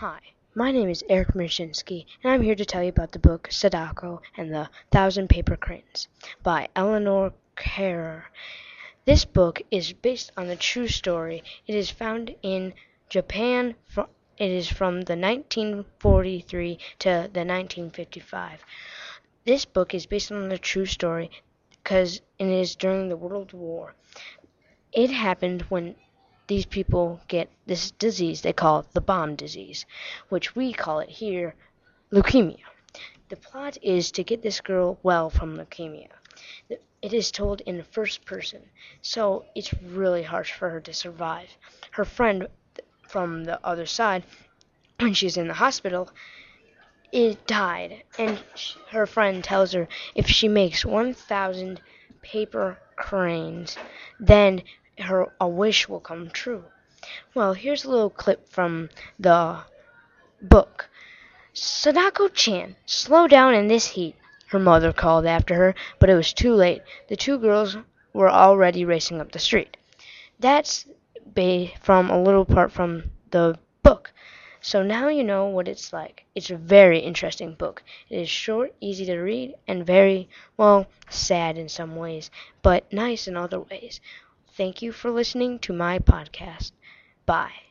Hi, my name is Eric Mershinsky, and I'm here to tell you about the book Sadako and the Thousand Paper Cranes by Eleanor Coerr. This book is based on a true story. It is found in Japan. It is from the 1943 to the 1955. This book is based on a true story because it is during the World War. It happened when these people get this disease they call the bomb disease, which we call it here leukemia. The plot is to get this girl well from leukemia. It is told in first person, so it's really harsh for her to survive. Her friend from the other side, when she's in the hospital, it died, and her friend tells her if she makes 1,000 paper cranes, then her a wish will come true. Well, here's a little clip from the book. Sadako-chan, slow down in this heat, her mother called after her, but it was too late. The two girls were already racing up the street. That's from a little part from the book. So now you know what it's like. It's a very interesting book. It is short, easy to read, and very, well, sad in some ways, but nice in other ways. Thank you for listening to my podcast. Bye.